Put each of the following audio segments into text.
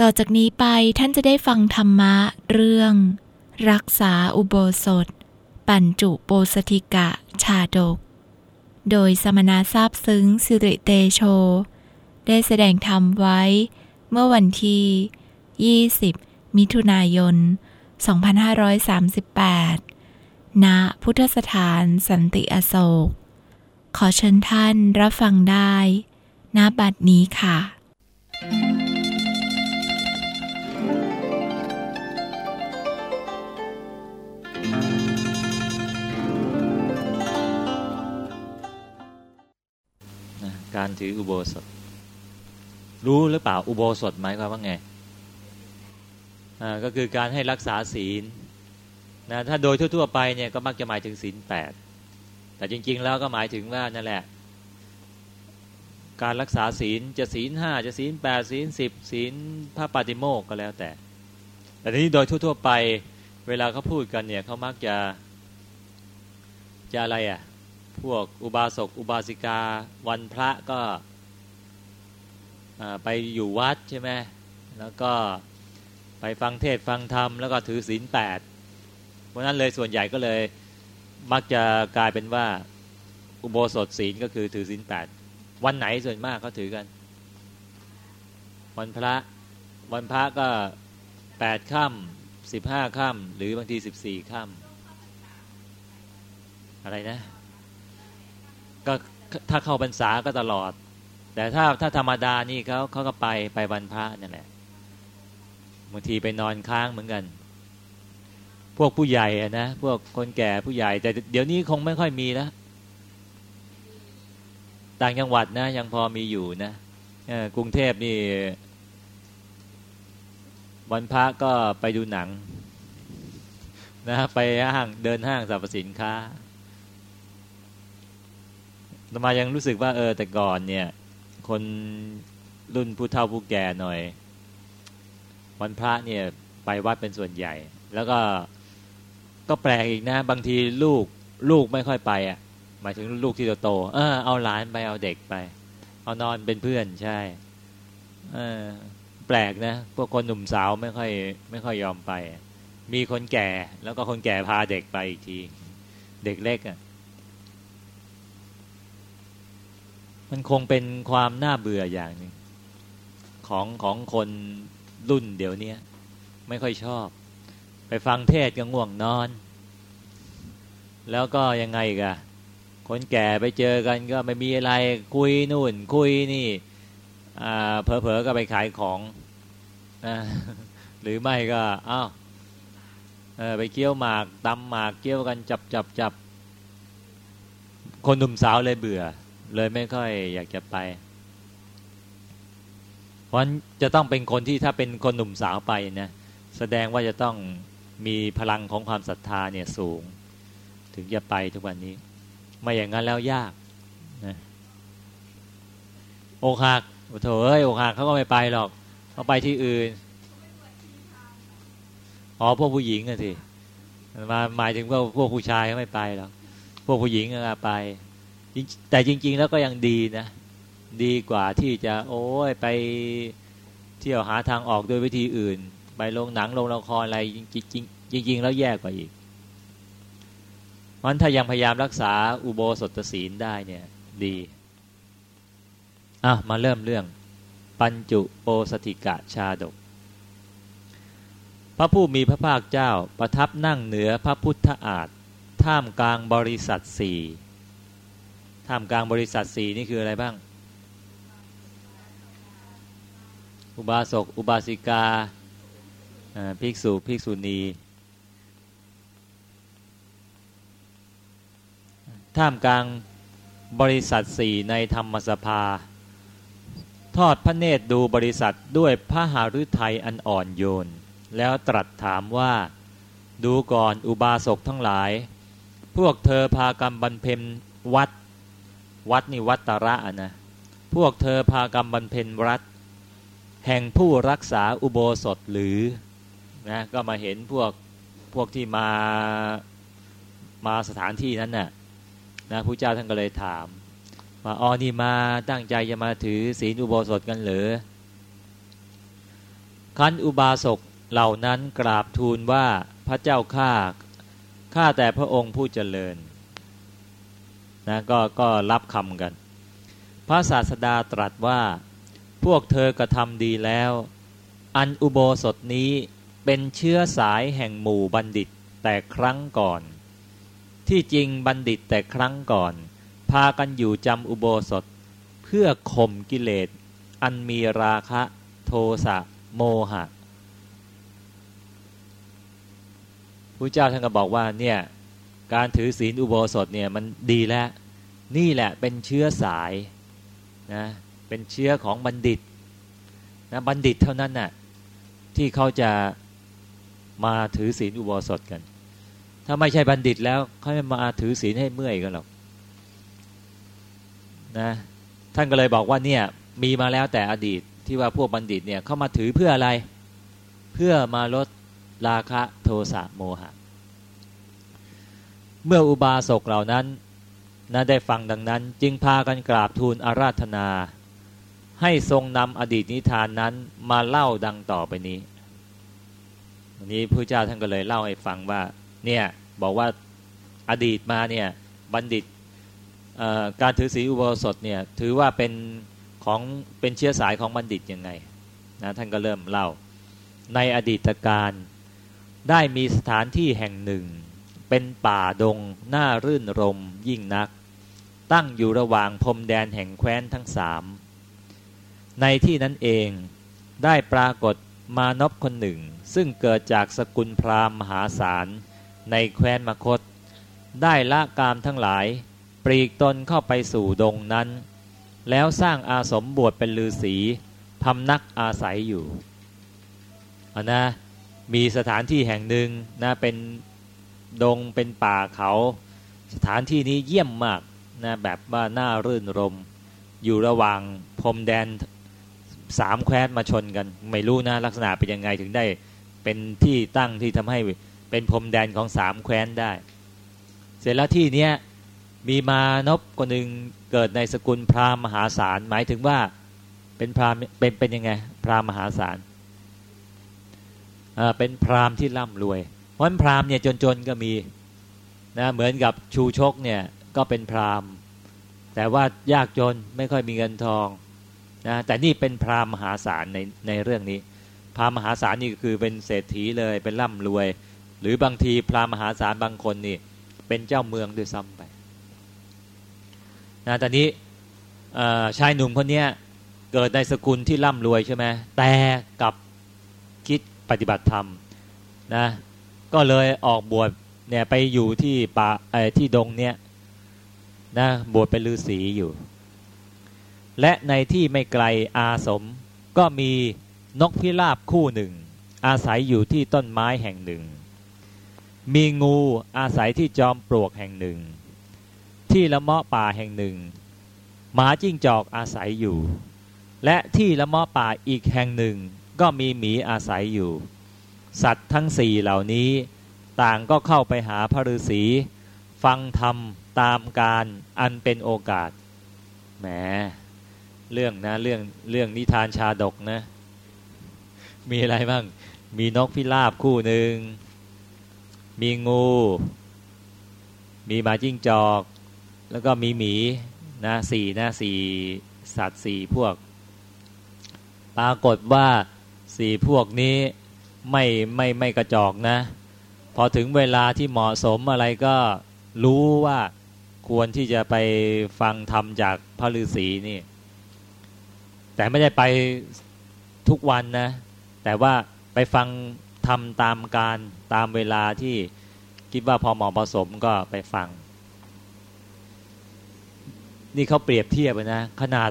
ต่อจากนี้ไปท่านจะได้ฟังธรรมะเรื่อง รักษาอุโบสถ ปัญจุโปสถิกะ ชาดก โดยสมณะทราบซึ้งสิริเตโช ได้แสดงธรรมไว้ เมื่อวันที่ 20 มิถุนายน 2538 ณ พุทธสถานสันติอโศก ขอเชิญท่านรับฟังได้ ณ บัดนี้ค่ะนะ การถืออุโบสถ รู้หรือเปล่าอุโบสถหมายความว่าไงอ่าก็คือการให้รักษาศีลนะถ้าโดยทั่ว ๆ ไปเนี่ยก็มักจะหมายถึงศีลแปดแต่จริง ๆ แล้วก็หมายถึงว่านั่นแหละ การรักษาศีลจะศีลห้าจะศีลแปดศีลสิบศีลพระปาติโมกข์ก็แล้วแต่ แต่ทีนี้โดยทั่ว ๆ ไป เวลาเขาพูดกันเนี่ยเขามักจะจะอะไรอะ พวกอุบาสกอุบาสิกาวันพระก็ไปอยู่วัดใช่ไหมแล้วก็ไปฟังเทศฟังธรรม แล้วก็ถือศีลแปดเพราะนั้นเลยส่วนใหญ่ก็เลยมักจะกลายเป็นว่าอุโบสถศีลก็คือถือศีลแปดวันไหนส่วนมากเขาถือกัน วันพระวันพระก็แปดค่ำสิบห้าค่ำหรือบางทีสิบสี่ค่ำอะไรนะ ก็ถ้าเข้าพรรษาก็ตลอด แต่ถ้าถ้าธรรมดานี่เขาเขาก็ไปไปวันพระนั่นแหละบางทีไปนอนค้างเหมือนกัน พวกผู้ใหญ่นะพวกคนแก่ผู้ใหญ่ แต่เดี๋ยวนี้คงไม่ค่อยมีแล้วต่างจังหวัดนะ ยังพอมีอยู่นะกรุงเทพนี่ วันพระก็ไปดูหนังนะไปห้างเดินห้างสรรพสินค้า ธรรมายังรู้สึกว่าเออ แต่ก่อนเนี่ย คนรุ่นผู้เฒ่าผู้แก่หน่อย วันพระเนี่ยไปวัดเป็นส่วนใหญ่ แล้วก็ก็แปลกอีกนะ บางทีลูกลูกไม่ค่อยไปอะ หมายถึงลูกที่โตเออเอาหลานไปเอาเด็กไป เอานอนเป็นเพื่อนใช่เออแปลกนะพวกคนหนุ่มสาวไม่ค่อย ไม่ค่อยยอมไป มีคนแก่ แล้วก็คนแก่พาเด็กไปอีกที เด็กเล็กอะ มันคงเป็นความน่าเบื่ออย่างหนึ่งของของคนรุ่นเดี๋ยวนี้ไม่ค่อยชอบ ไปฟังเทศก็ง่วงนอน แล้วก็ยังไงกะคนแก่ไปเจอกันก็ไม่มีอะไรคุยนู่น คุยนี่เผลอๆก็ไปขายของอหรือไม่ก็อ้าวไปเคี้ยวหมากตำหมากเคี้ยวกันจับจับจับคนหนุ่มสาวเลยเบื่อ เลยไม่ค่อยอยากจะไป เพราะจะต้องเป็นคนที่ถ้าเป็นคนหนุ่มสาวไปนะแสดงว่าจะต้องมีพลังของความศรัทธาเนี่ยสูง ถึงจะไปทุกวันนี้ ไม่อย่างนั้นแล้วยากนะโอหักโอ้โถเอ้ยอกหักเขาก็ไม่ไปหรอกเขาไปที่อื่นอ๋อพวกผู้หญิงอะสิมาหมายถึงว่าพวกผู้ชายเขาไม่ไปหรอกพวกผู้หญิงอะไป แต่จริง ๆ แล้วก็ยังดีนะ ดีกว่าที่จะโอ้ยไปเที่ยวหาทางออกโดยวิธีอื่น ไปลงหนังลงละครอะไรจริงจริงๆแล้วแย่กว่าอีกเพราะถ้ายังพยายามรักษาอุโบสถศีลได้เนี่ย ดีอะมาเริ่มเรื่อง ปัญจุโปสติกะชาดก พระผู้มีพระภาคเจ้าประทับนั่งเหนือพระพุทธอาฏท่ามกลางบริษัทสี่ ท่ามกลางบริษัทสี่นี่คืออะไรบ้าง อุบาสก อุบาสิกาภิกษุ ภิกษุณี ท่ามกลางบริษัทสี่ในธรรมสภา ทอดพระเนตรดูบริษัทด้วยพระหฤทัยอันอ่อนโยน แล้วตรัสถามว่าดูก่อนอุบาสกทั้งหลาย พวกเธอพากรรมบรรเพมวัด วัดนี่วัดตระนะพวกเธอพากรรมบรรเพนรัฐแห่งผู้รักษาอุโบสถหรือนะก็มาเห็นพวกพวกที่มามาสถานที่นั้นน่ะนะพระเจ้าท่านก็เลยถามว่าอ๋อนี่มาตั้งใจจะมาถือศีลอุโบสถกันหรือคันอุบาสกเหล่านั้นกราบทูลว่าพระเจ้าข้าข้าแต่พระองค์ผู้เจริญ นะก็ก็รับคำกัน พระศาสดาตรัสว่าพวกเธอกระทำดีแล้ว อันอุโบสถนี้เป็นเชื้อสายแห่งหมู่บัณฑิตแต่ครั้งก่อน ที่จริงบัณฑิตแต่ครั้งก่อน พากันอยู่จำอุโบสถ เพื่อข่มกิเลส อันมีราคะโทสะโมหะพระเจ้าท่านก็บอกว่าเนี่ย การถือศีลอุโบสถเนี่ยมันดีแล้วนี่แหละเป็นเชื้อสายนะเป็นเชื้อของบัณฑิตนะบัณฑิตเท่านั้นน่ะที่เขาจะมาถือศีลอุโบสถกัน ถ้าไม่ใช่บัณฑิตแล้วเขาไม่มาถือศีลให้เมื่อยกันหรอกนะท่านก็เลยบอกว่าเนี่ยมีมาแล้วแต่อดีตที่ว่าพวกบัณฑิตเนี่ยเข้ามาถือเพื่ออะไร เพื่อมาลดราคะโทสะโมหะ เมื่ออุบาสกเหล่านั้นนะได้ฟังดังนั้นจึงพากันกราบทูลอาราธนา ให้ทรงนำอดีตนิทานนั้นมาเล่าดังต่อไปนี้วันนี้พระเจ้าท่านก็เลยเล่าให้ฟังว่าเนี่ยบอกว่าอดีตมาเนี่ยบัณฑิตการถือศีลอุโบสถเนี่ยถือว่าเป็นของเป็นเชื้อสายของบัณฑิตยังไงนะท่านก็เริ่มเล่าในอดีตการได้มีสถานที่แห่งหนึ่ง เป็นป่าดงน่ารื่นรมยิ่งนัก ตั้งอยู่ระหว่างพรมแดนแห่งแคว้นทั้งสาม ในที่นั้นเองได้ปรากฏมานพคนหนึ่ง ซึ่งเกิดจากสกุลพราหมณ์มหาศาล ในแคว้นมคต ได้ละกามทั้งหลาย ปรีกตนเข้าไปสู่ดงนั้น แล้วสร้างอาสมบวชเป็นฤาษีพำนักอาศัยอยู่นะมีสถานที่แห่งหนึ่งนะเป็น ดงเป็นป่าเขา สถานที่นี้เยี่ยมมากนะแบบว่าน่ารื่นรม อยู่ระหว่างพรมแดนสามแคว้นมาชนกัน ไม่รู้นะลักษณะเป็นยังไงถึงได้เป็นที่ตั้งที่ทำให้เป็นพรมแดนของสามแคว้นได้ เสร็จแล้วที่เนี้ยมีมานพคนหนึ่งเกิดในสกุลพราหมณ์มหาศาลหมายถึงว่าเป็นพราหมณ์เป็นเป็นยังไงพราหมณ์มหาศาลอ่าเป็นพราหมณ์ที่ร่ำรวย เพราะพราหมณ์เนี่ยจนๆก็มีนะเหมือนกับชูชกเนี่ยก็เป็นพราหมณ์ แต่ว่ายากจนไม่ค่อยมีเงินทองนะแต่นี่เป็นพราหมณ์มหาศาลในในเรื่องนี้ พราหมณ์มหาศาลนี่คือเป็นเศรษฐีเลยเป็นร่ำรวย หรือบางทีพราหมณ์มหาศาลบางคนนี่เป็นเจ้าเมืองด้วยซ้ำไปนะตอนนี้ชายหนุ่มคนนี้เกิดในสกุลที่ร่ำรวยใช่ไหมแต่กับคิดปฏิบัติธรรมนะ ก็เลยออกบวชเนี่ยไปอยู่ที่ป่าไอ้ที่ดงเนี่ยนะบวชเป็นฤาษีอยู่ และในที่ไม่ไกลอาสม ก็มีนกพิราบคู่หนึ่ง อาศัยอยู่ที่ต้นไม้แห่งหนึ่ง มีงูอาศัยที่จอมปลวกแห่งหนึ่ง ที่ละเมาะป่าแห่งหนึ่งหมาจิ้งจอกอาศัยอยู่ และที่ละเมาะป่าอีกแห่งหนึ่ง ก็มีหมีอาศัยอยู่ สัตว์ทั้งสี่เหล่านี้ ต่างก็เข้าไปหาพระฤาษีฟังธรรมตามการอันเป็นโอกาสแหมเรื่องนะเรื่องเรื่องนิทานชาดกนะ มีอะไรบ้าง มีนกพิราบคู่หนึ่ง มีงู มีหมาจิ้งจอก แล้วก็มีหมีนะสี่นะสี่สัตว์สี่พวก ปรากฏว่าสี่พวกนี้ ไม่ไม่ไม่กระจอกนะ พอถึงเวลาที่เหมาะสมอะไรก็รู้ว่าควรที่จะไปฟังธรรมจากพระฤาษีนี่ แต่ไม่ได้ไปทุกวันนะ แต่ว่าไปฟังทำตามการตามเวลาที่คิดว่าพอเหมาะผสมก็ไปฟัง นี่เขาเปรียบเทียบนะ ขนาด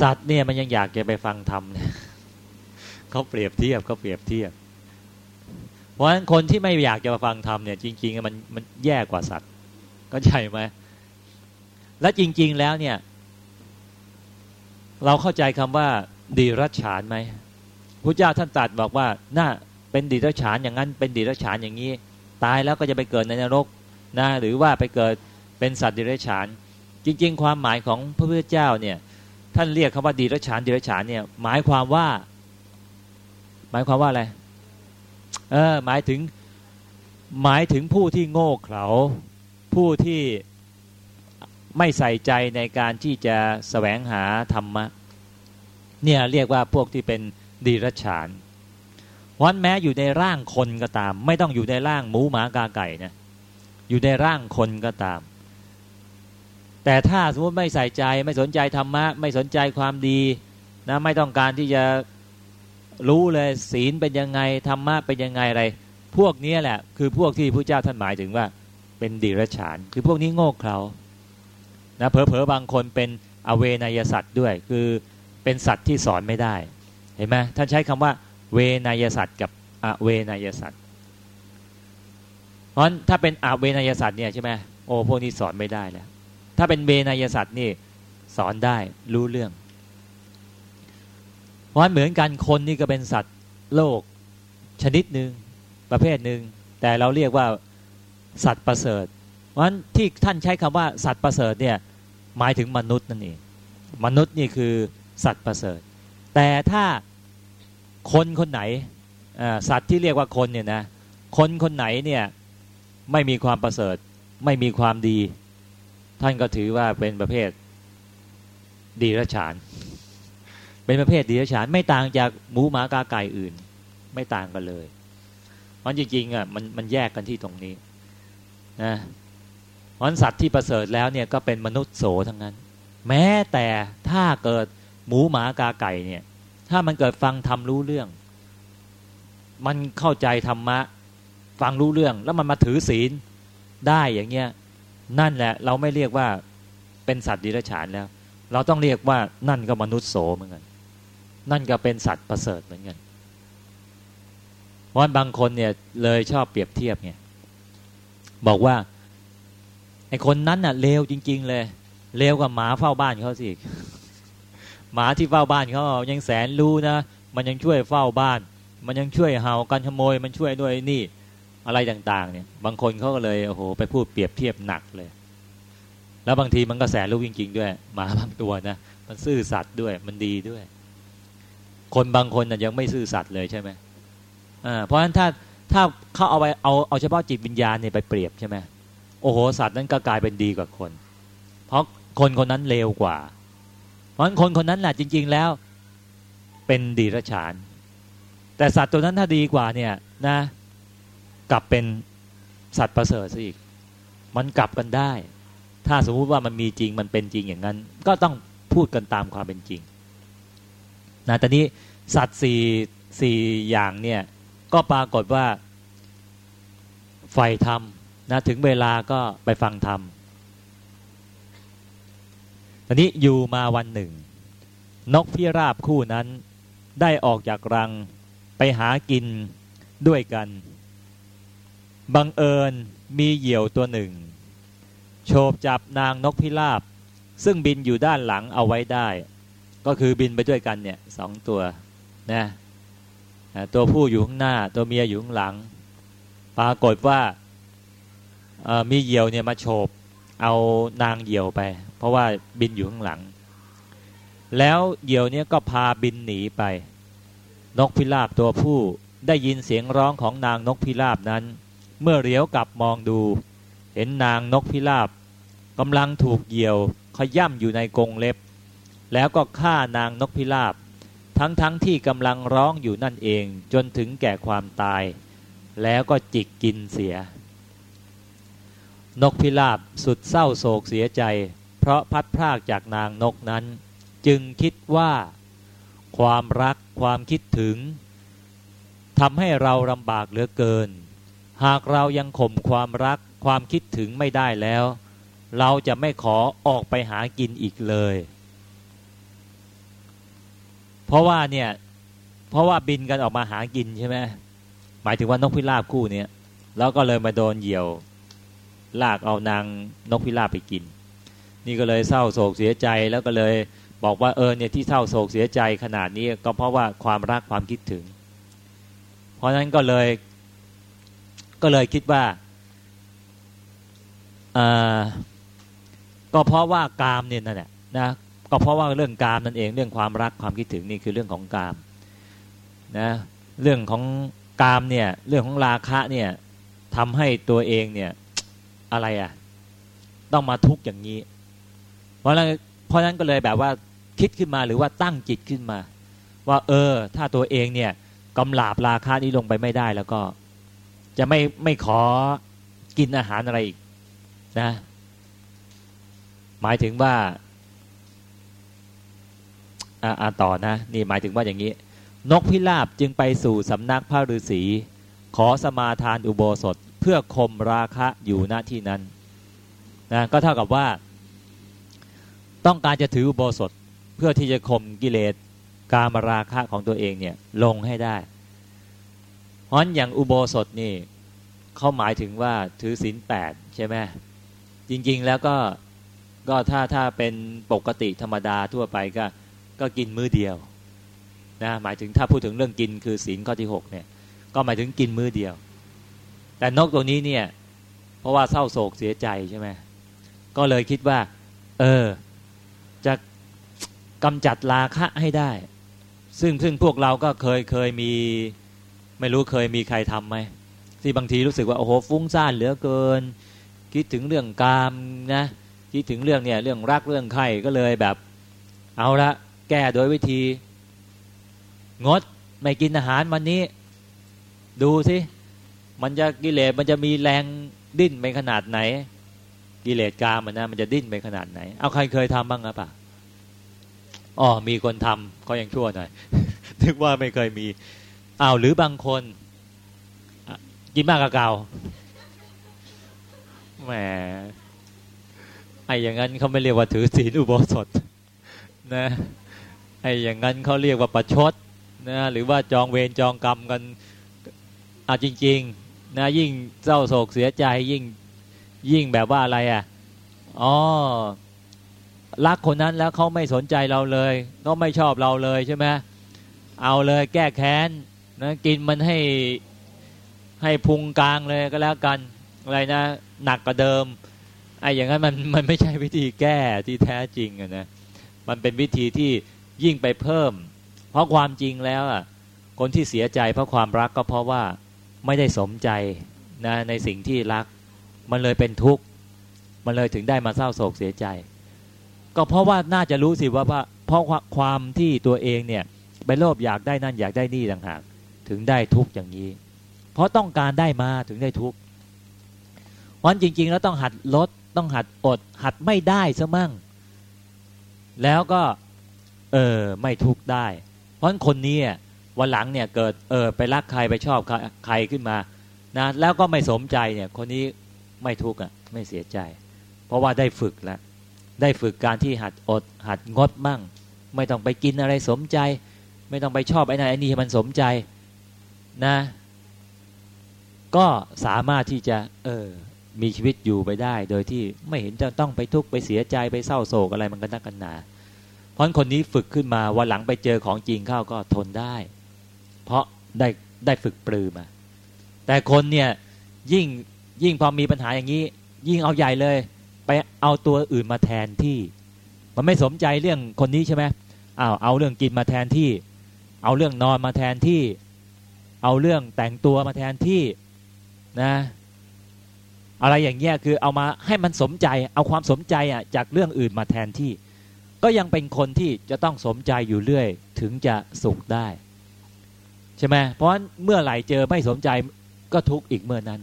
สัตว์เนี่ยมันยังอยากจะไปฟังธรรมเนี่ย เขาเปรียบเทียบเขาเปรียบเทียบ เพราะฉะนั้นคนที่ไม่อยากจะฟังธรรมเนี่ย จริง ๆ มันมันแย่กว่าสัตว์ก็ใช่ไหมและจริง ๆแล้วเนี่ย เราเข้าใจคำว่า ดีรัชฉานไหมพระเจ้าท่านตรัสบอกว่าน่าเป็นดีรัชฉานอย่างนั้น เป็นดีรัชฉานอย่างนี้ ตายแล้วก็จะไปเกิดในนรกนะหรือว่าไปเกิดเป็นสัตว์ดีรัชฉาน จริง ๆ ความหมายของพระพุทธเจ้าเนี่ยท่านเรียกคำว่าดีรัชฉานดีรัชฉานเนี่ยหมายความว่า หมายความว่าอะไร เออ หมายถึง หมายถึงผู้ที่โง่เขลา ผู้ที่ไม่ใส่ใจในการที่จะสแสวงหาธรรมะ เนี่ยเรียกว่าพวกที่เป็นดีรฉานวันแม้อยู่ในร่างคนก็ตาม ไม่ต้องอยู่ในร่างหมูหมากาไก่นะอยู่ในร่างคนก็ตาม แต่ถ้าสมมติไม่ใส่ใจไม่สนใจธรรมะ ไม่สนใจความดีนะไม่ต้องการที่จะ รู้เลยศีลเป็นยังไงธรรมะเป็นยังไงอะไร พวกนี้แหละ คือพวกที่พระเจ้าท่านหมายถึงว่า เป็นดีรฉาน คือพวกนี้โง่เขลานะเผลอๆบางคนเป็นอเวนยสัตว์ด้วย คือเป็นสัตว์ที่สอนไม่ได้ เห็นไหมท่านใช้คำว่า เวนยสัตว์กับอเวนยสัตว์เพราะถ้าเป็นอเวนยสัตว์เนี่ยใช่ไหมโอ้พวกนี้สอนไม่ได้แล้วถ้าเป็นเวนยสัตว์นี่สอนได้รู้เรื่อง เพราะเหมือนกันคนนี่ก็เป็นสัตว์โลกชนิดหนึ่งประเภทหนึ่งแต่เราเรียกว่าสัตว์ประเสริฐ เพราะฉะนั้นที่ท่านใช้คำว่าสัตว์ประเสริฐเนี่ยหมายถึงมนุษย์นั่นเองมนุษย์นี่คือสัตว์ประเสริฐ แต่ถ้าคนคนไหนสัตว์ที่เรียกว่าคนเนี่ยนะคนคนไหนเนี่ยไม่มีความประเสริฐ ไม่มีความดี ท่านก็ถือว่าเป็นประเภทดีรฉาน เป็นประเภทดีรฉานไม่ต่างจากหมูหมากาไก่อื่น ไม่ต่างกันเลยเพราะจริงๆอะมันมันแยกกันที่ตรงนี้นะเพราะสัตว์ที่ประเสริฐแล้วเนี่ยก็เป็นมนุษย์โสทั้งนั้น แม้แต่ถ้าเกิดหมูหมากาไก่เนี่ย ถ้ามันเกิดฟังทำรู้เรื่อง มันเข้าใจธรรมะ ฟังรู้เรื่อง แล้วมันมาถือศีลได้อย่างเงี้ยนั่นแหละ เราไม่เรียกว่าเป็นสัตว์ดิรัจฉานแล้ว เราต้องเรียกว่านั่นก็มนุษย์โสเหมือนกัน นั่นก็เป็นสัตว์ประเสริฐเหมือนกันเพราะบางคนเนี่ยเลยชอบเปรียบเทียบไงบอกว่าไอคนนั้นน่ะเลวจริง ๆ เลยเลวกว่าหมาเฝ้าบ้านเขาสิหมาที่เฝ้าบ้านเขายังแสนรู้นะมันยังช่วยเฝ้าบ้าน มันยังช่วยเห่ากันขโมย มันช่วยด้วยนี่อะไรต่าง ๆ เนี่ย บางคนเขาก็เลยโอ้โหไปพูดเปรียบเทียบหนักเลย แล้วบางทีมันก็แสนรู้จริง ๆ ด้วย หมาบางตัวนะมันซื่อสัตย์ด้วยมันดีด้วย คนบางคนยังไม่ซื่อสัตย์เลยใช่ไหมเพราะฉะนั้นถ้าถ้าเขาเอาไปเอาเอาเฉพาะจิตวิญญาณเนี่ยไปเปรียบใช่ไหมโอ้โหสัตว์นั้นก็กลายเป็นดีกว่าคน เพราะคนคนนั้นเลวกว่า เพราะฉะนั้นคนคนนั้นแหละจริง ๆแล้ว เป็นดีรฉาน แต่สัตว์ตัวนั้นถ้าดีกว่าเนี่ยนะกลับเป็นสัตว์ประเสริฐซะอีก มันกลับกันได้ ถ้าสมมุติว่ามันมีจริงมันเป็นจริงอย่างนั้น ก็ต้องพูดกันตามความเป็นจริง นะตอนนี้สัตว์สี่สี่อย่างเนี่ยก็ปรากฏว่าไฟธรรมนะถึงเวลาก็ไปฟังธรรมตอนนี้อยู่มาวันหนึ่ง นกพิราบคู่นั้นได้ออกจากรังไปหากินด้วยกัน บังเอิญมีเหยี่ยวตัวหนึ่ง โฉบจับนางนกพิราบ ซึ่งบินอยู่ด้านหลังเอาไว้ได้ ก็คือบินไปด้วยกันเนี่ยสองตัวนะตัวผู้อยู่ข้างหน้า ตัวเมียอยู่ข้างหลัง ปรากฏว่ามีเหยี่ยวเนี่ยมาโฉบเอานางเหยี่ยวไป เพราะว่าบินอยู่ข้างหลัง แล้วเหยี่ยวนี้ก็พาบินหนีไป นกพิราบตัวผู้ได้ยินเสียงร้องของนางนกพิราบนั้น เมื่อเลี้ยวกลับมองดู เห็นนางนกพิราบกำลังถูกเหยี่ยวขย่ำอยู่ในกรงเล็บ แล้วก็ฆ่านางนกพิราบ ทั้งทั้งที่กำลังร้องอยู่นั่นเองจนถึงแก่ความตาย แล้วก็จิกกินเสีย นกพิราบสุดเศร้าโศกเสียใจ เพราะพัดพรากจากนางนกนั้น จึงคิดว่า ความรักความคิดถึงทำให้เราลำบากเหลือเกิน หากเรายังข่มความรักความคิดถึงไม่ได้แล้ว เราจะไม่ขอออกไปหากินอีกเลย เพราะว่าเนี่ย เพราะว่าบินกันออกมาหากินใช่ไหมหมายถึงว่านกพิราบคู่เนี้ยแล้วก็เลยมาโดนเหยี่ยว ลากเอานางนกพิราบไปกิน นี่ก็เลยเศร้าโศกเสียใจแล้วก็เลยบอกว่าเออเนี่ยที่เศร้าโศกเสียใจขนาดนี้ก็เพราะว่าความรักความคิดถึง เพราะนั้นก็เลย ก็เลยคิดว่าอ่าก็เพราะว่ากามเนี่ยนั่นแหละนะ ก็เพราะว่าเรื่องกามนั่นเองเรื่องความรักความคิดถึงนี่คือเรื่องของกามนะเรื่องของกามเนี่ยเรื่องของราคะเนี่ยทำให้ตัวเองเนี่ยอะไรอะ่ะต้องมาทุกข์อย่างนี้ เพราะนั้นเพราะนั้นก็เลยแบบว่าคิดขึ้นมาหรือว่าตั้งจิตขึ้นมา ว่า เออ ถ้าตัวเองเนี่ยกำลาบราคานี้ลงไปไม่ได้แล้วก็ จะไม่ไม่ขอกินอาหารอะไรอีกนะ หมายถึงว่า อ่าต่อนะ นี่หมายถึงว่าอย่างนี้ นกพิราบจึงไปสู่สำนักพระฤาษีขอสมาทานอุโบสถเพื่อคมราคะอยู่ณที่นั้นนะก็เท่ากับว่า ต้องการจะถืออุโบสถเพื่อที่จะข่มกิเลสกามราคะของตัวเองเนี่ยลงให้ได้เพราะอย่างอุโบสถนี่เขาหมายถึงว่าถือศีลแปดใช่ไหมจริง ๆ แล้วก็ก็ถ้าถ้าเป็นปกติธรรมดาทั่วไปก็ ก็กินมื้อเดียวนะหมายถึงถ้าพูดถึงเรื่องกินคือศีลข้อที่หกเนี่ยก็หมายถึงกินมื้อเดียว แต่นกตัวนี้เนี่ย เพราะว่าเศร้าโศกเสียใจใช่ไหมก็เลยคิดว่า เออ จะกำจัดราคะให้ได้ ซึ่งซึ่งพวกเราก็เคยเคยมี ไม่รู้เคยมีใครทำไหมที่บางทีรู้สึกว่าโอ้โหฟุ้งซ่านเหลือเกิน คิดถึงเรื่องกามนะคิดถึงเรื่องเนี่ยเรื่องรักเรื่องไข่ก็เลยแบบ เอาละ แก้โดยวิธี งดไม่กินอาหารวันนี้ ดูสิมันจะกิเลสมันจะมีแรงดิ้นไปขนาดไหน กิเลสกามันนะมันจะดิ้นไปขนาดไหน เอาใครเคยทำบ้างหรือเปล่าอ๋อมีคนทำเขายังชั่วหน่อยนึกว่าไม่เคยมีอ้าวหรือบางคนกินมากกว่าเก่าแหมไอ้อย่างนั้นเขาไม่เรียกว่าถือศีลอุโบสถนะ ไอ้อย่างนั้นเขาเรียกว่าประชดนะหรือว่าจองเวรจองกรรมกันอะจริงๆนะยิ่งเศร้าโศกเสียใจยิ่งยิ่งแบบว่าอะไรอะอ๋อรักคนนั้นแล้วเขาไม่สนใจเราเลยเขาไม่ชอบเราเลยใช่ไหมเอาเลยแก้แค้นนะกินมันให้ให้พุงกลางเลยก็แล้วกันอะไรนะหนักกว่าเดิมไอ้อย่างนั้นมันมันไม่ใช่วิธีแก้ที่แท้จริงอะนะมันเป็นวิธีที่ ยิ่งไปเพิ่ม เพราะความจริงแล้วอะคนที่เสียใจเพราะความรักก็เพราะว่าไม่ได้สมใจนะในสิ่งที่รัก มันเลยเป็นทุกข์มันเลยถึงได้มาเศร้าโศกเสียใจ ก็เพราะว่าน่าจะรู้สิว่าว่าเพราะความที่ตัวเองเนี่ยไปโลภอยากได้นั่นอยากได้นี่ต่างหากถึงได้ทุกข์อย่างนี้ เพราะต้องการได้มาถึงได้ทุกข์เพราะจริง ๆ แล้วต้องหัดลดต้องหัดอด หัดไม่ได้ซะมั่ง แล้วก็ เออ ไม่ทุกข์ได้ เพราะคนนี้วันหลังเนี่ยเกิดเออไปรักใครไปชอบใครขึ้นมานะแล้วก็ไม่สมใจเนี่ย คนนี้ไม่ทุกข์อะไม่เสียใจ เพราะว่าได้ฝึกแล้วได้ฝึกการที่หัดอด หัดงดมั่ง ไม่ต้องไปกินอะไรสมใจ ไม่ต้องไปชอบไอ้นั่นไอ้นี่ให้มันสมใจนะ ก็สามารถที่จะ เออ มีชีวิตอยู่ไปได้ โดยที่ไม่เห็นจะต้องไปทุกข์ไปเสียใจไปเศร้าโศกอะไรมันกันนักกันหนา ราะคนนี้ฝึกขึ้นมาวันหลังไปเจอของจริงเข้าก็ทนได้ เพราะได้ได้ฝึกปลือมา แต่คนเนี่ยยิ่งยิ่งพอมีปัญหาอย่างนี้ ยิ่งเอาใหญ่เลย ไปเอาตัวอื่นมาแทนที่ มันไม่สมใจเรื่องคนนี้ใช่ไหมอ้าวเอาเรื่องกินมาแทนที่ เอาเรื่องนอนมาแทนที่ เอาเรื่องแต่งตัวมาแทนที่นะอะไรอย่างเงี้ยคือเอามาให้มันสมใจ เอาความสมใจอะจากเรื่องอื่นมาแทนที่ ก็ยังเป็นคนที่จะต้องสมใจอยู่เรื่อย ถึงจะสุขได้ใช่ไหมเพราะเมื่อไหร่เจอไม่สมใจก็ทุกข์อีกเมื่อนั้น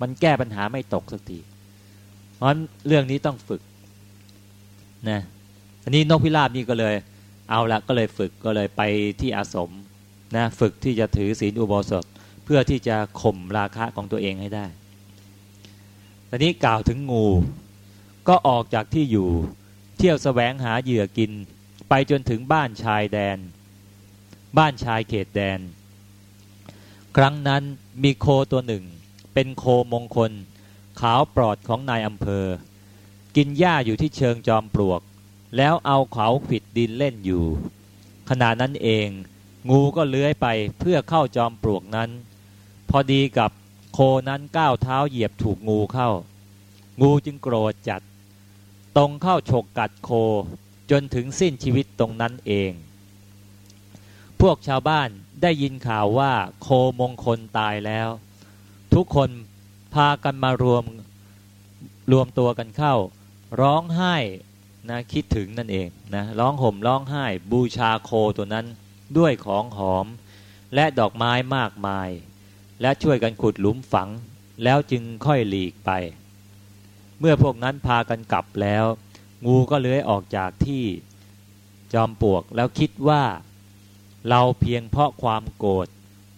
มันแก้ปัญหาไม่ตกสักทีเพราะเรื่องนี้ต้องฝึกนะอันนี้นกพิราบนี่ก็เลย เอาละก็เลยฝึกก็เลยไปที่อาสมนะฝึกที่จะถือศีลอุโบสถเพื่อที่จะข่มราคะของตัวเองให้ได้ตอนนี้กล่าวถึงงู ก็ออกจากที่อยู่ ที่ยวสแสวงหาเหยื่อกิน ไปจนถึงบ้านชายแดน บ้านชายเขตแดน ครั้งนั้นมีโคตัวหนึ่ง เป็นโคมงคล ขาวปลอดของนายอำเภอ กินหญ้าอยู่ที่เชิงจอมปลวก แล้วเอาเขาผิดดินเล่นอยู่ ขณะนั้นเอง งูก็เลื้อยไปเพื่อเข้าจอมปลวกนั้น พอดีกับโคนั้นก้าวเท้าเหยียบถูกงูเข้า งูจึงโกรธจัด ตรงเข้าฉกกัดโคจนถึงสิ้นชีวิตตรงนั้นเอง พวกชาวบ้านได้ยินข่าวว่าโคมงคลตายแล้ว ทุกคนพากันมารวมรวมตัวกันเข้า ร้องไห้นะคิดถึงนั่นเองนะร้องห่มร้องไห้ บูชาโคตัวนั้นด้วยของหอม และดอกไม้มากมาย และช่วยกันขุดหลุมฝัง แล้วจึงค่อยหลีกไป เมื่อพวกนั้นพากันกลับแล้ว งูก็เลื้อยออกจากที่จอมปลวกแล้วคิดว่า เราเพียงเพราะความโกรธ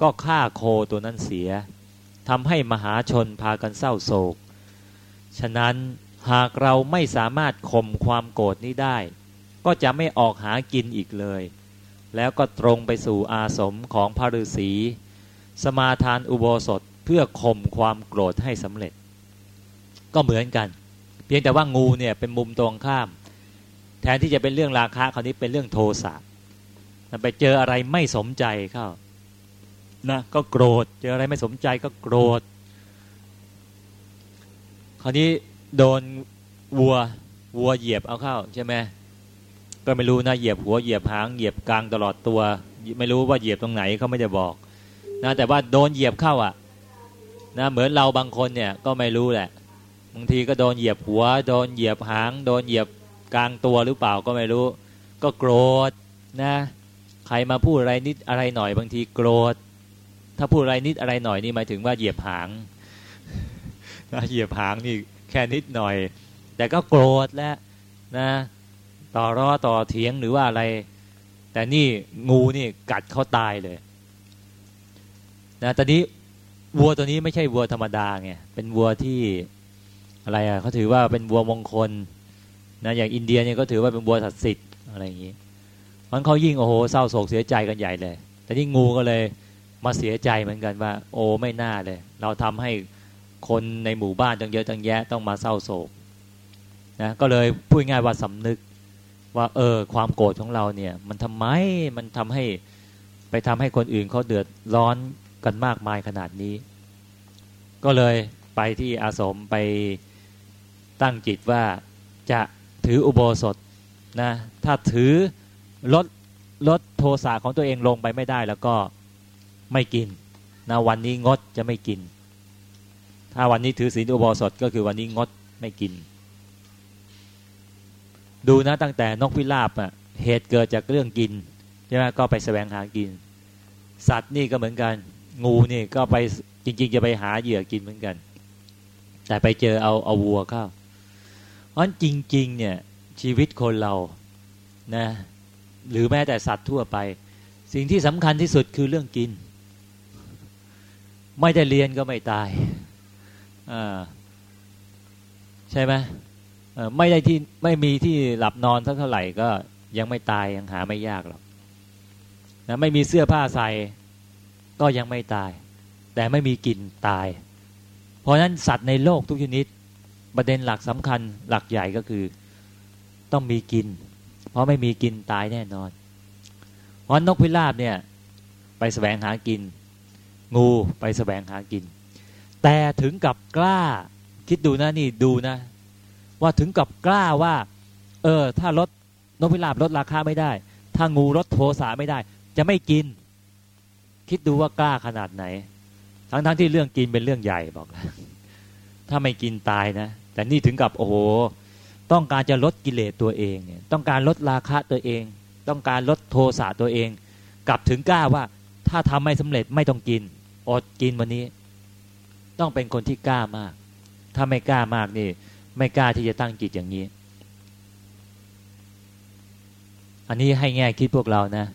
ก็ฆ่าโคตัวนั้นเสียทำให้มหาชนพากันเศร้าโศก ฉะนั้นหากเราไม่สามารถข่มความโกรธนี้ได้ ก็จะไม่ออกหากินอีกเลย แล้วก็ตรงไปสู่อาสมของพระฤาษี สมาทานอุโบสถเพื่อข่มความโกรธให้สำเร็จ ก็เหมือนกัน เพียงแต่ว่างูเนี่ยเป็นมุมตรงข้าม แทนที่จะเป็นเรื่องราคะคราวนี้เป็นเรื่องโทสะไปเจออะไรไม่สมใจเข้านะก็โกรธ เจออะไรไม่สมใจก็โกรธ คราวนี้โดนวัววัวเหยียบเอาเข้าใช่ไหมก็ไม่รู้นะเหยียบหัวเหยียบหางเหยียบกลางตลอดตัว ไม่รู้ว่าเหยียบตรงไหนเขาไม่ได้บอกนะแต่ว่าโดนเหยียบเข้าอะนะเหมือนเราบางคนเนี่ยก็ไม่รู้แหละ บางทีก็โดนเหยียบหัว โดนเหยียบหาง โดนเหยียบกลางตัวหรือเปล่าก็ไม่รู้ ก็โกรธนะ ใครมาพูดอะไรนิดอะไรหน่อย บางทีโกรธ ถ้าพูดอะไรนิดอะไรหน่อยนี่หมายถึงว่าเหยียบหางเหยียบหางนี่แค่นิดหน่อย แต่ก็โกรธแล้วนะต่อรอต่อเถียงหรือว่าอะไร แต่นี่งูนี่กัดเขาตายเลยนะตอนนี้วัวตัวนี้ไม่ใช่วัวธรรมดาไงเป็นวัวที่ อะไรอะเขาถือว่าเป็นวัวมงคลนะอย่างอินเดียเนี่ยก็ถือว่าเป็นวัวศักดิ์สิทธิ์อะไรอย่างนี้มันเขายิ่งโอ้โหเศร้าโศกเสียใจกันใหญ่เลย แต่นี่งูก็เลยมาเสียใจเหมือนกันว่า โอ้ไม่น่าเลย เราทำให้คนในหมู่บ้านจังเยอะจังแยะต้องมาเศร้าโศกนะก็เลยพูดง่ายว่าสำนึกว่าเออความโกรธของเราเนี่ย มันทำไมมันทำให้ไปทำให้คนอื่นเขาเดือดร้อนกันมากมายขนาดนี้ ก็เลยไปที่อาสมไป ตั้งจิตว่าจะถืออุโบสถนะถ้าถือลดลดโทสะของตัวเองลงไปไม่ได้แล้วก็ไม่กินนะวันนี้งดจะไม่กิน ถ้าวันนี้ถือศีลอุโบสถก็คือวันนี้งดไม่กิน ดูนะตั้งแต่นกพิราบอะเหตุเกิดจากเรื่องกินใช่ไหมก็ไปแสวงหากิน สัตว์นี่ก็เหมือนกัน งูนี่ก็ไปจริง ๆ จะไปหาเหยื่อกินเหมือนกัน แต่ไปเจอเอาเอาวัวเข้า เพราะจริง ๆ เนี่ยชีวิตคนเรานะหรือแม้แต่สัตว์ทั่วไป สิ่งที่สำคัญที่สุดคือเรื่องกิน ไม่ได้เรียนก็ไม่ตายใช่ไหมไม่ได้ที่ไม่มีที่หลับนอนสักเท่าไหร่ก็ยังไม่ตายยังหาไม่ยากหรอกนะไม่มีเสื้อผ้าใส่ก็ยังไม่ตาย แต่ไม่มีกินตาย เพราะฉะนั้นสัตว์ในโลกทุกชนิด ประเด็นหลักสำคัญหลักใหญ่ก็คือ ต้องมีกิน เพราะไม่มีกินตายแน่นอนเพราะนกพิราบเนี่ย ไปแสวงหากิน งูไปแสวงหากิน แต่ถึงกับกล้า คิดดูนะนี่ดูนะ ว่าถึงกับกล้าว่า เออ ถ้าลดนกพิราบลดราคาไม่ได้ ถ้างูลดโทสะไม่ได้ จะไม่กิน คิดดูว่ากล้าขนาดไหน ทั้งๆทที่เรื่องกินเป็นเรื่องใหญ่บอกแล้วถ้าไม่กินตายนะ แต่นี่ถึงกับโอ้โหต้องการจะลดกิเลสตัวเองเนี่ยต้องการลดราคะตัวเอง ต้องการลดโทสะตัวเอง กลับถึงกล้าว่าถ้าทำไม่สำเร็จไม่ต้องกิน อดกินวันนี้ ต้องเป็นคนที่กล้ามาก ถ้าไม่กล้ามากนี่ ไม่กล้าที่จะตั้งจิตอย่างนี้ อันนี้ให้แง่คิดพวกเรานะ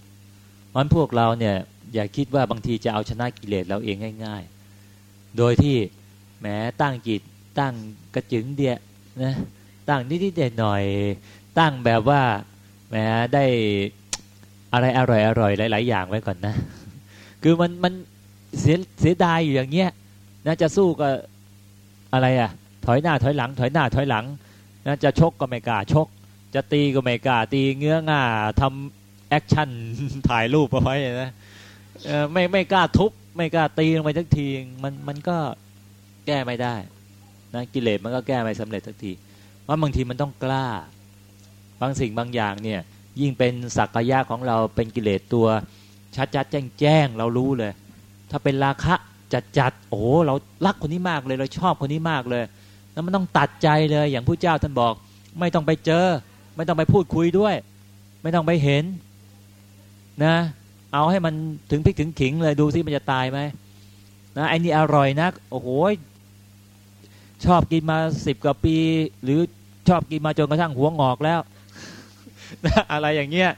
มันพวกเราเนี่ยอย่าคิดว่าบางทีจะเอาชนะกิเลสเราเองง่าย ๆ โดยที่แหมตั้งจิต ตั้งกระจึงเดียนะตั้งนิดๆเดหน่อยตั้งแบบว่าแหมได้อะไรอร่อยอร่อยหลาย ๆ อย่างไว้ก่อนนะ คือมันมันเสียเสียดายอยู่อย่างเงี้ยนะจะสู้ก็อะไรอะ ถอยหน้าถอยหลัง ถอยหน้าถอยหลังนะจะชกก็ไม่กล้าชก จะตีก็ไม่กล้าตีเงื้อง่าทำแอคชั่นถ่ายรูปเอาไว้นะไม่ไม่กล้าทุบ ไม่กล้าตีลงไปสักทีมันมันก็แก้ไม่ได้ นะกิเลสมันก็แก้ไม่สำเร็จสักทีว่าบางทีมันต้องกล้า บางสิ่งบางอย่างเนี่ยยิ่งเป็นสักกายะของเราเป็นกิเลสตัว ชัดชัดแจ้งแจ้งเรารู้เลย ถ้าเป็นราคะจัดจัดโอ้เรารักคนนี้มากเลยเราชอบคนนี้มากเลย แล้วมันต้องตัดใจเลยอย่างผู้เจ้าท่านบอก ไม่ต้องไปเจอ ไม่ต้องไปพูดคุยด้วย ไม่ต้องไปเห็นนะ เอาให้มันถึงพริกถึงขิงเลยดูซิมันจะตายไหมนะไอ้นี่อร่อยนักโอ้โห ชอบกินมาสิบกว่าปี หรือชอบกินมาจนกระทั่งหัวงอกแล้วนะอะไรอย่างเงี้ย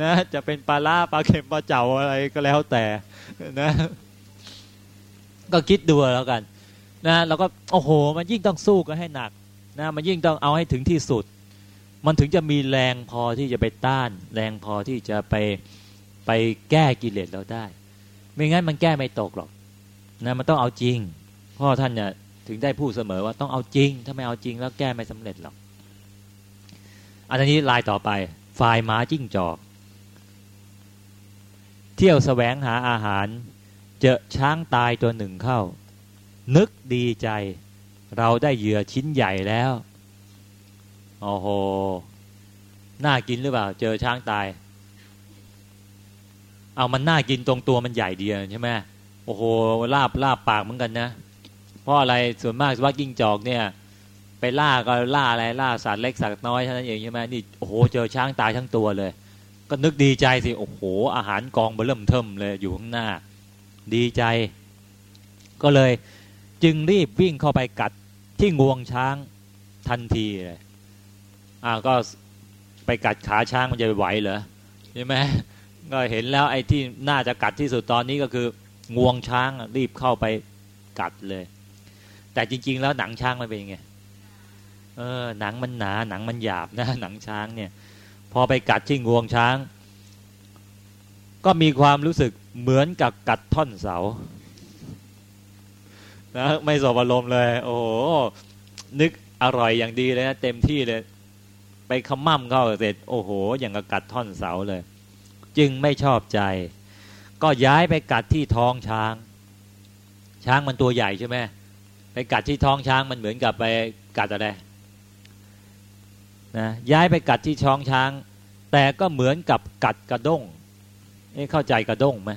นะจะเป็นปลาล่าปลาเค็มปลาเจ๋าอะไรก็แล้วแต่นะ ก็คิดดูแล้วกันนะเราก็โอ้โห มันยิ่งต้องสู้กันให้หนักนะมันยิ่งต้องเอาให้ถึงที่สุด มันถึงจะมีแรงพอที่จะไปต้าน แรงพอที่จะไปไปแก้กิเลสเราได้ ไม่งั้นมันแก้ไม่ตกหรอกนะมันต้องเอาจริงพ่อท่านเนี่ย ถึงได้พูดเสมอว่าต้องเอาจริง ถ้าไม่เอาจริงแล้วแก้ไม่สำเร็จหรอก อันนี้ลายต่อไปฝ่ายหมาจิ้งจอก เที่ยวแสวงหาอาหาร เจอช้างตายตัวหนึ่งเข้า นึกดีใจ เราได้เหยื่อชิ้นใหญ่แล้ว โอ้โห น่ากินหรือเปล่า เจอช้างตาย เอามันน่ากินตรงตัวมันใหญ่เดียวใช่ไหมโอ้โหลาบลาบปากเหมือนกันนะ เพราะอะไรส่วนมากว่ากิ้งจอกเนี่ย ไปล่าก็ล่าอะไรล่าสัตว์เล็กสัตว์น้อยเท่านั้นเองใช่ไหมนี่โอ้โหเจอช้างตายทั้งตัวเลย ก็นึกดีใจสิโอ้โห อาหารกองเบิ่มเทิมเลยอยู่ข้างหน้า ดีใจ ก็เลยจึงรีบวิ่งเข้าไปกัดที่งวงช้างทันทีเลยอ่าก็ไปกัดขาช้างมันจะไหวเหรอใช่ไหมก็เห็นแล้วไอ้ที่น่าจะกัดที่สุดตอนนี้ก็คืองวงช้างรีบเข้าไปกัดเลย แต่จริง ๆ แล้วหนังช้างมันเป็นยังไงเออหนังมันหนา หนังมันหยาบนะหนังช้างเนี่ย พอไปกัดที่งวงช้าง ก็มีความรู้สึกเหมือนกับกัดท่อนเสานะไม่สบอารมณ์เลย โอ้โหนึกอร่อยอย่างดีเลยนะเต็มที่เลย ไปขมั่มเข้าเสร็จ โอ้โห อย่างกับกัดท่อนเสาเลย จึงไม่ชอบใจ ก็ย้ายไปกัดที่ท้องช้าง ช้างมันตัวใหญ่ใช่ไหม ไปกัดที่ท้องช้างมันเหมือนกับไปกัดอะไรนะย้ายไปกัดที่ท้องช้าง แต่ก็เหมือนกับกัดกระด้งนี่เข้าใจกระด้งไหม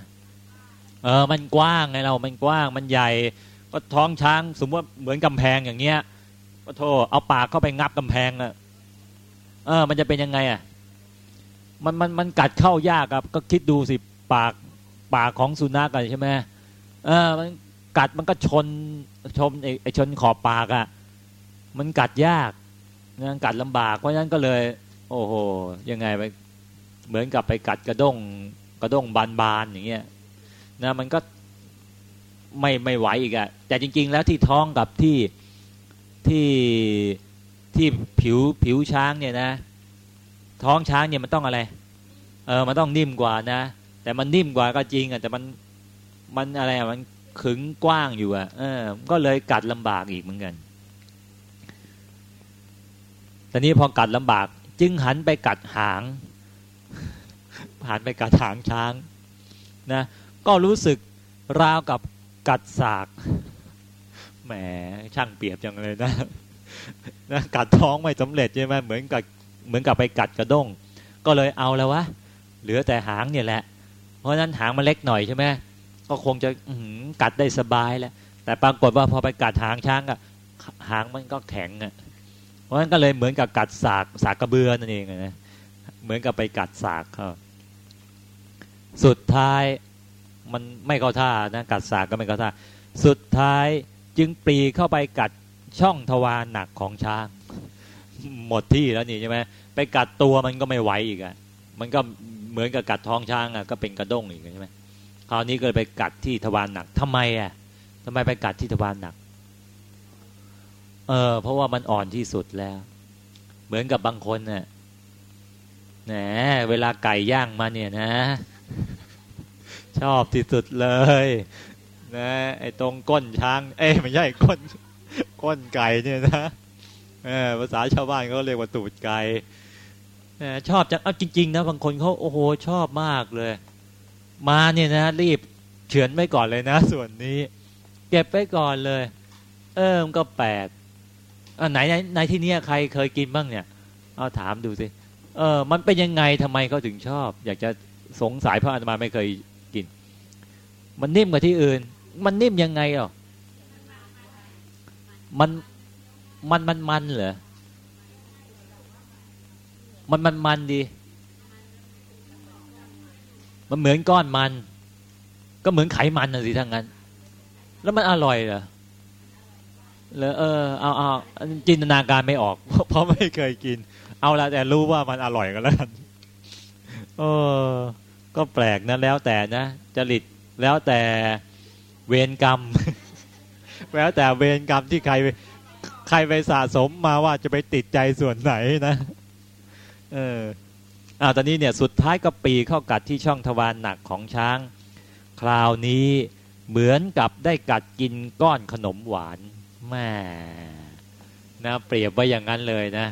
เออมันกว้างไงเรา มันกว้างมันใหญ่ ก็ท้องช้าง สมมติว่าเหมือนกำแพงอย่างเงี้ยก็โทษเอาปากเข้าไปงับกำแพงอะเออ มันจะเป็นยังไงอะมันมันมันกัดเข้ายากครับ ก็คิดดูสิปากปากของสุนัขกันใช่ไหมเออมัน กัดมันก็ชนชมไอชนขอบปากอะ่ะ มันกัดยากนะกัดลำบากเพราะฉะนั้นก็เลย โอ้โหยังไงไปเหมือนกับไปกัดกระด้งกระด้งบานๆอย่างเงี้ยนะมันก็ไม่ไม่ไหวอีกอะแต่จริง ๆ แล้วที่ท้องกับที่ที่ที่ผิวผิวช้างเนี่ยนะ ท้องช้างเนี่ยมันต้องอะไร เออมันต้องนิ่มกว่านะ แต่มันนิ่มกว่าก็จริงอะแต่มันมันอะไรอะมัน ขึงกว้างอยู่อะเออ ก็เลยกัดลำบากอีกเหมือนกันตอนนี้พอกัดลำบาก จึงหันไปกัดหาง หันไปกัดหางช้างนะ ก็รู้สึกราวกับกัดสากแหมช่างเปรียบจังเลยนะนะกัดท้องไม่สำเร็จใช่ไหมเหมือนกับเหมือนกับไปกัดกระด้ง ก็เลยเอาแล้ววะเหลือแต่หางเนี่ยแหละ เพราะนั้นหางมันเล็กหน่อยใช่ไหม ก็คงจะกัดได้สบายแล้วแต่ปรากฏว่าพอไปกัดหางช้างอะหางมันก็แข็งอะเพราะฉะนั้นก็เลยเหมือนกับกัดสากสากกระเบือนั่นเองนะเหมือนกับไปกัดสากเขาสุดท้ายมันไม่เข้าท่านะกัดสากก็ไม่เข้าท่า สุดท้ายจึงปรีเข้าไปกัดช่องทวารหนักของช้าง หมดที่แล้วนี่ใช่ไหมไปกัดตัวมันก็ไม่ไหวอีกอะมันก็เหมือนกับกัดท้องช้างอะก็เป็นกระด้งอีกใช่ไหม คราวนี้ก็เลยไปกัดที่ทวารหนักทำไมอะทำไมไปกัดที่ทวารหนัก เออ เพราะว่ามันอ่อนที่สุดแล้ว เหมือนกับบางคนเนี่ยแหมเวลาไก่ย่างมาเนี่ยนะ ชอบที่สุดเลยนะไอ้ตรงก้นช้าง เอ้ไม่ใช่ก้น ก้นไก่เนี่ยนะเออภาษาชาวบ้านเขาเรียกว่าตูดไก่ชอบจังเอาจริง ๆ นะบางคนเขาโอ้โหชอบมากเลย มาเนี่ยนะ รีบเฉือนไว้ก่อนเลยนะ ส่วนนี้ เก็บไว้ก่อนเลย เออมันก็แปลกอ่าไหนในที่นี้ใครเคยกินบ้างเนี่ย เอาถามดูสิเออมันเป็นยังไงทำไมเขาถึงชอบ อยากจะสงสัยเพราะอาตมาไม่เคยกิน มันนิ่มกว่าที่อื่น มันนิ่มยังไงอะมันมันมันมันเหรอมันมันมันดี มันเหมือนก้อนมัน ก็เหมือนไขมันน่ะสิทั้งนั้น แล้วมันอร่อยเหรอเลอเออเอาเอาจินตนาการไม่ออก เพราะไม่เคยกิน เอาละแต่รู้ว่ามันอร่อยกันแล้วกันเออ ก็แปลกนะแล้วแต่นะจริตแล้วแต่เวรกรรม แล้วแต่เวรกรรมที่ใครใครไปสะสมมาว่าจะไปติดใจส่วนไหนนะ เออ อ่าตอนนี้เนี่ยสุดท้ายก็ปีเข้ากัดที่ช่องทวารหนักของช้าง คราวนี้เหมือนกับได้กัดกินก้อนขนมหวานแม่นะเปรียบไว้อย่างนั้นเลยนะ